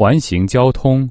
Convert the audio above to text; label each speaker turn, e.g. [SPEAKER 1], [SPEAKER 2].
[SPEAKER 1] 环形交通